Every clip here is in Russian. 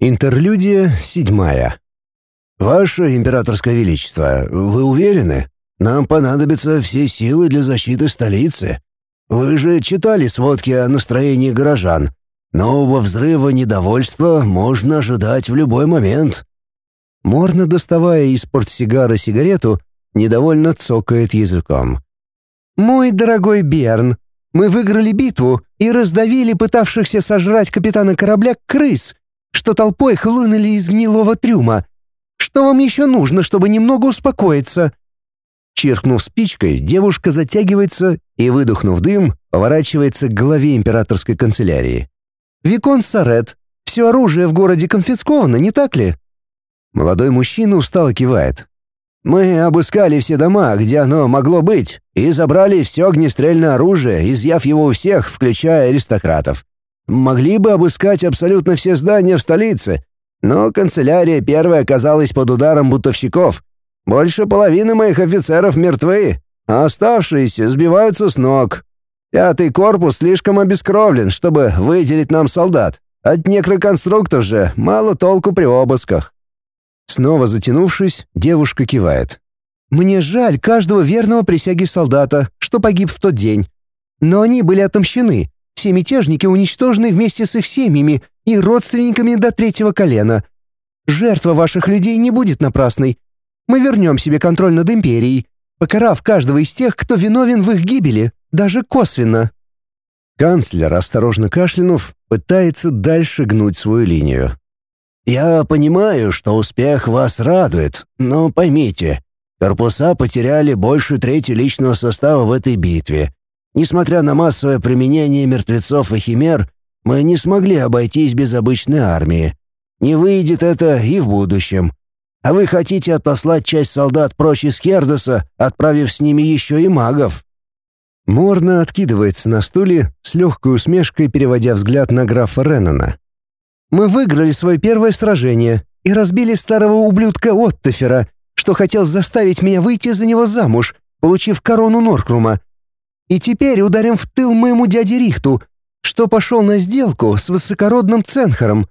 Интерлюдия седьмая. «Ваше императорское величество, вы уверены? Нам понадобятся все силы для защиты столицы. Вы же читали сводки о настроении горожан. Нового взрыва недовольства можно ожидать в любой момент». Морно доставая из портсигара сигарету, недовольно цокает языком. «Мой дорогой Берн, мы выиграли битву и раздавили пытавшихся сожрать капитана корабля крыс, что толпой хлынули из гнилого трюма. Что вам еще нужно, чтобы немного успокоиться?» Чиркнув спичкой, девушка затягивается и, выдохнув дым, поворачивается к главе императорской канцелярии. «Викон Сарет, все оружие в городе конфисковано, не так ли?» Молодой мужчина устало кивает. «Мы обыскали все дома, где оно могло быть, и забрали все огнестрельное оружие, изъяв его у всех, включая аристократов. Могли бы обыскать абсолютно все здания в столице, но канцелярия первая оказалась под ударом бутовщиков. Больше половины моих офицеров мертвы, а оставшиеся сбиваются с ног. Пятый корпус слишком обескровлен, чтобы выделить нам солдат. От некроконструктов же мало толку при обысках». Снова затянувшись, девушка кивает. «Мне жаль каждого верного присяги солдата, что погиб в тот день. Но они были отомщены, все мятежники уничтожены вместе с их семьями и родственниками до третьего колена. Жертва ваших людей не будет напрасной. Мы вернем себе контроль над империей, покарав каждого из тех, кто виновен в их гибели, даже косвенно». Канцлер, осторожно кашлянув, пытается дальше гнуть свою линию. «Я понимаю, что успех вас радует, но поймите, корпуса потеряли больше трети личного состава в этой битве, Несмотря на массовое применение мертвецов и химер, мы не смогли обойтись без обычной армии. Не выйдет это и в будущем. А вы хотите отослать часть солдат прочь из Хердоса, отправив с ними еще и магов?» Морно откидывается на стуле, с легкой усмешкой переводя взгляд на графа Реннона. «Мы выиграли свое первое сражение и разбили старого ублюдка Оттофера, что хотел заставить меня выйти за него замуж, получив корону Норкрума. И теперь ударим в тыл моему дяде Рихту, что пошел на сделку с высокородным Ценхером.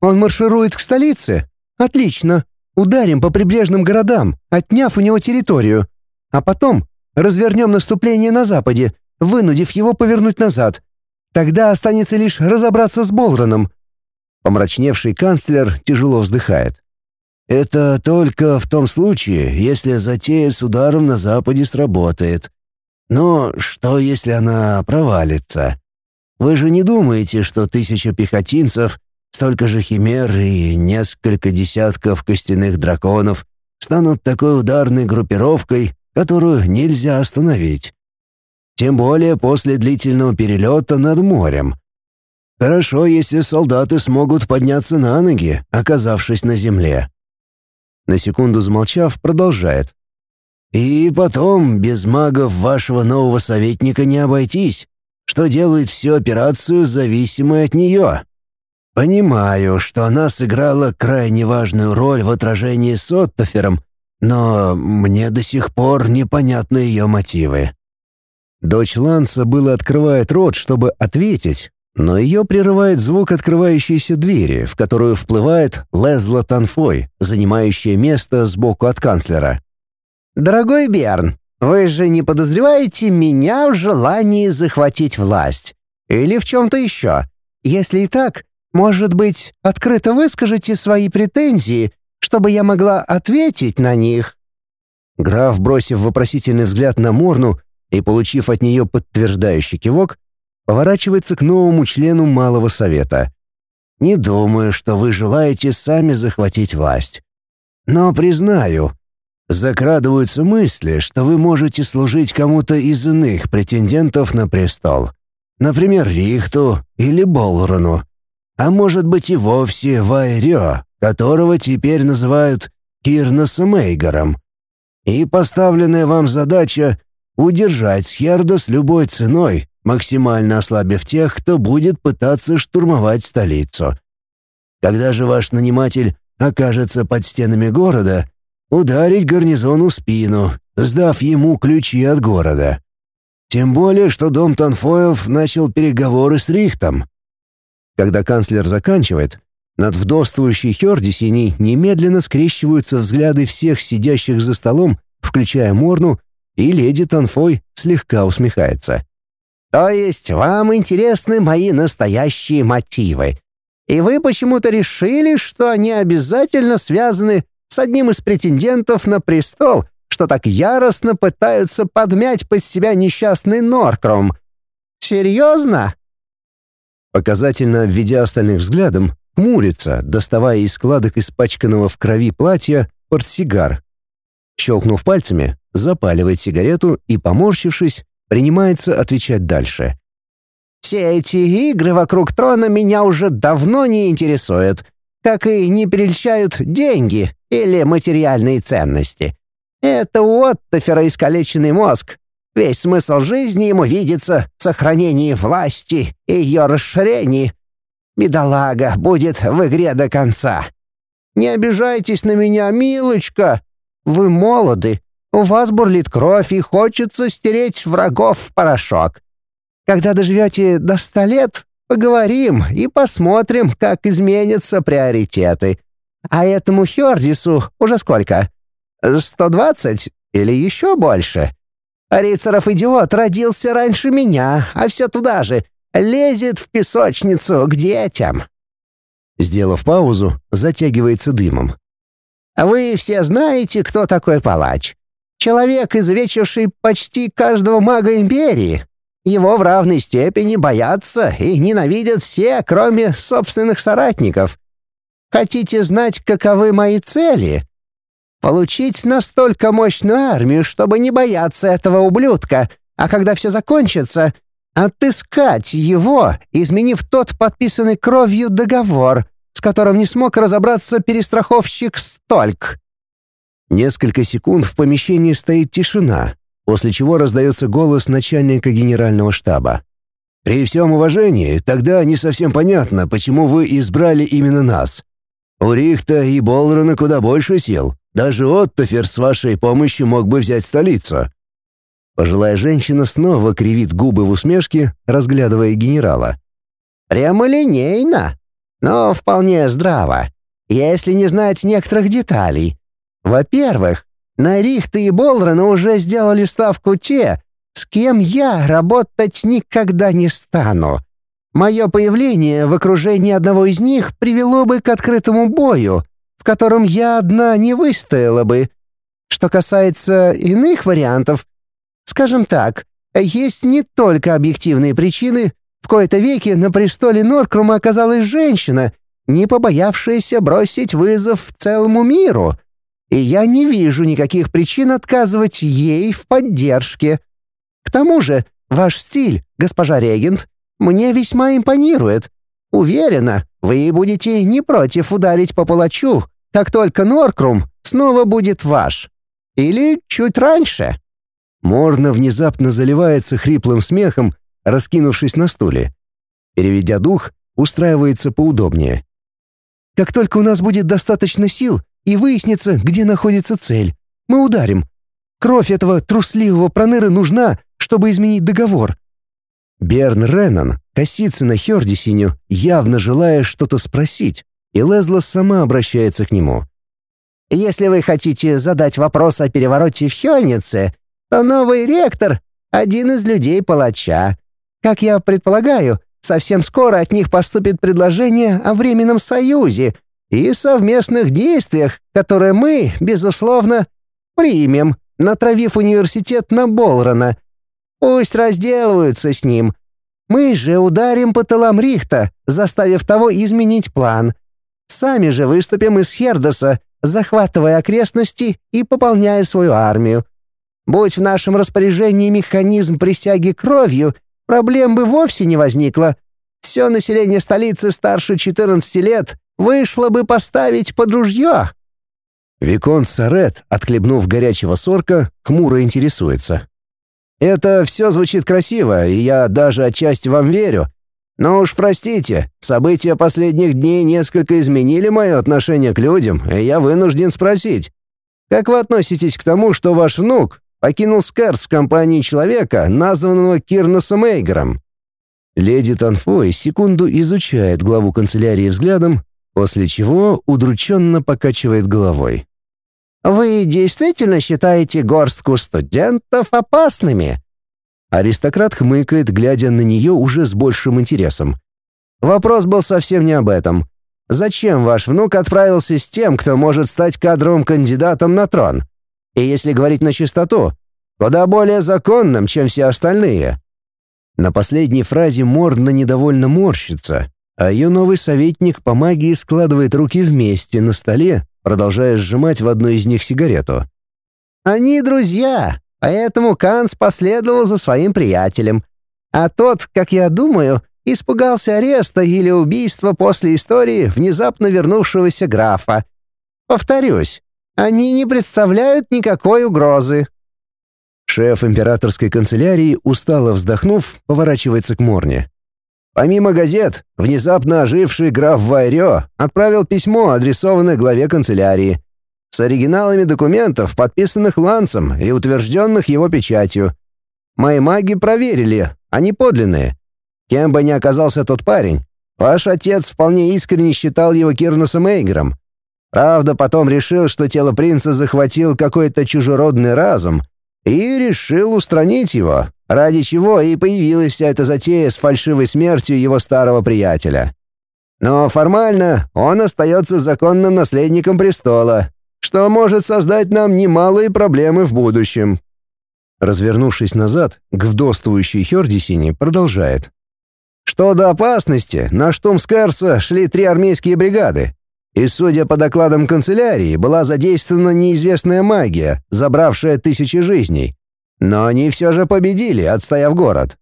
Он марширует к столице? Отлично. Ударим по прибрежным городам, отняв у него территорию. А потом развернем наступление на западе, вынудив его повернуть назад. Тогда останется лишь разобраться с Болроном. Помрачневший канцлер тяжело вздыхает. «Это только в том случае, если затея с ударом на западе сработает. Но что, если она провалится? Вы же не думаете, что тысяча пехотинцев, столько же химер и несколько десятков костяных драконов станут такой ударной группировкой, которую нельзя остановить? Тем более после длительного перелета над морем. Хорошо, если солдаты смогут подняться на ноги, оказавшись на земле. На секунду замолчав, продолжает. И потом, без магов вашего нового советника не обойтись, что делает всю операцию зависимой от нее. Понимаю, что она сыграла крайне важную роль в отражении с Оттофером, но мне до сих пор непонятны ее мотивы». Дочь Ланса было открывает рот, чтобы ответить, но ее прерывает звук открывающейся двери, в которую вплывает Лезла Танфой, занимающая место сбоку от канцлера. «Дорогой Берн, вы же не подозреваете меня в желании захватить власть? Или в чем-то еще? Если и так, может быть, открыто выскажите свои претензии, чтобы я могла ответить на них?» Граф, бросив вопросительный взгляд на Морну и получив от нее подтверждающий кивок, поворачивается к новому члену Малого Совета. «Не думаю, что вы желаете сами захватить власть. Но признаю, Закрадываются мысли, что вы можете служить кому-то из иных претендентов на престол. Например, Рихту или Болрону. А может быть и вовсе Вайрё, которого теперь называют Кирносом Эйгором. И поставленная вам задача — удержать Схерда с любой ценой, максимально ослабив тех, кто будет пытаться штурмовать столицу. Когда же ваш наниматель окажется под стенами города — ударить гарнизону спину, сдав ему ключи от города. Тем более, что дом Танфоев начал переговоры с Рихтом. Когда канцлер заканчивает, Над вдовствующей Хердисиней немедленно скрещиваются взгляды всех сидящих за столом, включая Морну, и леди Танфой слегка усмехается. «То есть вам интересны мои настоящие мотивы? И вы почему-то решили, что они обязательно связаны с одним из претендентов на престол, что так яростно пытаются подмять под себя несчастный Норкром? Серьезно?» Показательно введя остальных взглядом, хмурится, доставая из складок испачканного в крови платья портсигар. Щелкнув пальцами, запаливает сигарету и, поморщившись, принимается отвечать дальше. «Все эти игры вокруг трона меня уже давно не интересуют, как и не перельщают деньги или материальные ценности. Это у Оттофера искалеченный мозг. Весь смысл жизни ему видится в сохранении власти и ее расширении. Бедолага будет в игре до конца. Не обижайтесь на меня, милочка. Вы молоды, у вас бурлит кровь и хочется стереть врагов в порошок. Когда доживете до ста лет, поговорим и посмотрим, как изменятся приоритеты. А этому Хёрдису уже сколько? Сто двадцать или еще больше? Рицаров идиот родился раньше меня, а все туда же. Лезет в песочницу к детям. Сделав паузу, затягивается дымом. Вы все знаете, кто такой палач. Человек, извечивший почти каждого мага Империи. Его в равной степени боятся и ненавидят все, кроме собственных соратников. Хотите знать, каковы мои цели? Получить настолько мощную армию, чтобы не бояться этого ублюдка, а когда все закончится, отыскать его, изменив тот подписанный кровью договор, с которым не смог разобраться перестраховщик Стольк. Несколько секунд в помещении стоит тишина, после чего раздается голос начальника генерального штаба. «При всем уважении, тогда не совсем понятно, почему вы избрали именно нас. У Рихта и Болрона куда больше сил. Даже Оттофер с вашей помощью мог бы взять столицу». Пожилая женщина снова кривит губы в усмешке, разглядывая генерала. «Прямолинейно, но вполне здраво, если не знать некоторых деталей. Во-первых, на Рихта и Болрена уже сделали ставку те, с кем я работать никогда не стану. Мое появление в окружении одного из них привело бы к открытому бою, в котором я одна не выстояла бы. Что касается иных вариантов, скажем так, есть не только объективные причины, в кои-то веки на престоле Норкрума оказалась женщина, не побоявшаяся бросить вызов целому миру — и я не вижу никаких причин отказывать ей в поддержке. К тому же, ваш стиль, госпожа регент, мне весьма импонирует. Уверена, вы будете не против ударить по палачу, как только Норкрум снова будет ваш. Или чуть раньше». Морна внезапно заливается хриплым смехом, раскинувшись на стуле. Переведя дух, устраивается поудобнее. «Как только у нас будет достаточно сил, и выяснится, где находится цель. Мы ударим. Кровь этого трусливого проныры нужна, чтобы изменить договор». Берн Реннон косится на Хердисиню, явно желая что-то спросить, и Лезла сама обращается к нему. «Если вы хотите задать вопрос о перевороте в Хёльнице, то новый ректор — один из людей палача. Как я предполагаю, совсем скоро от них поступит предложение о временном союзе — и совместных действиях, которые мы, безусловно, примем, натравив университет на Болрона. Пусть разделываются с ним. Мы же ударим по тылам Рихта, заставив того изменить план. Сами же выступим из Хердоса, захватывая окрестности и пополняя свою армию. Будь в нашем распоряжении механизм присяги кровью, проблем бы вовсе не возникло. Все население столицы старше 14 лет Вышло бы поставить под ружье». Викон Сарет, отхлебнув горячего сорка, хмуро интересуется. «Это все звучит красиво, и я даже отчасти вам верю. Но уж простите, события последних дней несколько изменили мое отношение к людям, и я вынужден спросить. Как вы относитесь к тому, что ваш внук покинул Скарс в компании человека, названного Кирносом Эйгером?» Леди Танфой секунду изучает главу канцелярии взглядом, После чего удрученно покачивает головой. «Вы действительно считаете горстку студентов опасными?» Аристократ хмыкает, глядя на нее уже с большим интересом. Вопрос был совсем не об этом. Зачем ваш внук отправился с тем, кто может стать кадровым кандидатом на трон? И если говорить на чистоту, куда более законным, чем все остальные. На последней фразе Мордна недовольно морщится, а ее новый советник по магии складывает руки вместе на столе, продолжая сжимать в одной из них сигарету. «Они друзья, поэтому Канс последовал за своим приятелем. А тот, как я думаю, испугался ареста или убийства после истории внезапно вернувшегося графа. Повторюсь, они не представляют никакой угрозы». Шеф императорской канцелярии, устало вздохнув, поворачивается к Морне. Помимо газет, внезапно оживший граф Вайрё отправил письмо, адресованное главе канцелярии, с оригиналами документов, подписанных Лансом и утвержденных его печатью. Мои маги проверили, они подлинные. Кем бы ни оказался тот парень, ваш отец вполне искренне считал его Кирнусом Эйгером. Правда, потом решил, что тело принца захватил какой-то чужеродный разум, и решил устранить его, ради чего и появилась вся эта затея с фальшивой смертью его старого приятеля. Но формально он остается законным наследником престола, что может создать нам немалые проблемы в будущем. Развернувшись назад, к вдовствующей Хердисине продолжает. Что до опасности, на штурм Скарса шли три армейские бригады. И, судя по докладам канцелярии, была задействована неизвестная магия, забравшая тысячи жизней. Но они все же победили, отстояв город.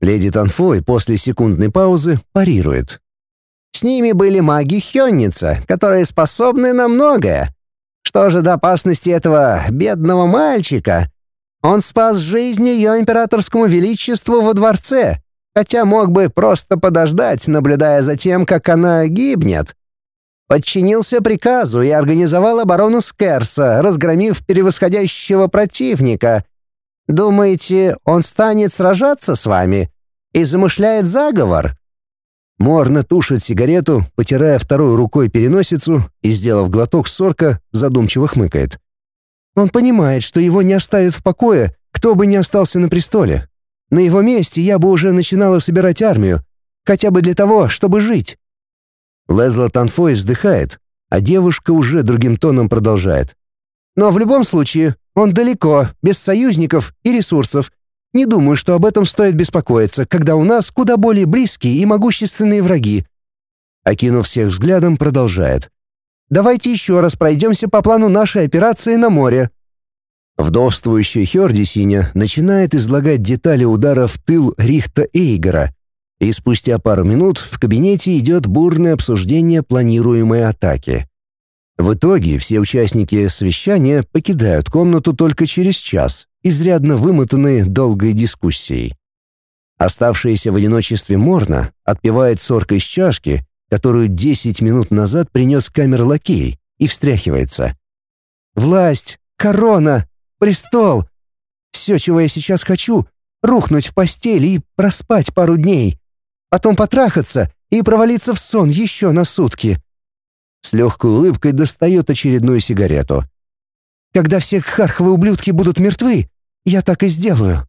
Леди Танфой после секундной паузы парирует. С ними были маги Хённица, которые способны на многое. Что же до опасности этого бедного мальчика? Он спас жизнь ее императорскому величеству во дворце, хотя мог бы просто подождать, наблюдая за тем, как она гибнет. Подчинился приказу и организовал оборону Скерса, разгромив превосходящего противника. Думаете, он станет сражаться с вами и замышляет заговор?» Морна тушит сигарету, потирая второй рукой переносицу и, сделав глоток сорка, задумчиво хмыкает. Он понимает, что его не оставят в покое, кто бы ни остался на престоле. На его месте я бы уже начинала собирать армию, хотя бы для того, чтобы жить». Лезла Танфой вздыхает, а девушка уже другим тоном продолжает. «Но в любом случае, он далеко, без союзников и ресурсов. Не думаю, что об этом стоит беспокоиться, когда у нас куда более близкие и могущественные враги». Окинув всех взглядом, продолжает. «Давайте еще раз пройдемся по плану нашей операции на море. Вдовствующая Хердисиня начинает излагать детали удара в тыл Рихта Эйгера, и спустя пару минут в кабинете идет бурное обсуждение планируемой атаки. В итоге все участники совещания покидают комнату только через час, изрядно вымотанные долгой дискуссией. Оставшаяся в одиночестве Морна отпивает сорка из чашки, которую 10 минут назад принес камер-лакей, и встряхивается. «Власть! Корона! престол. Все, чего я сейчас хочу, рухнуть в постель и проспать пару дней. Потом потрахаться и провалиться в сон еще на сутки. С легкой улыбкой достает очередную сигарету. Когда все харховые ублюдки будут мертвы, я так и сделаю.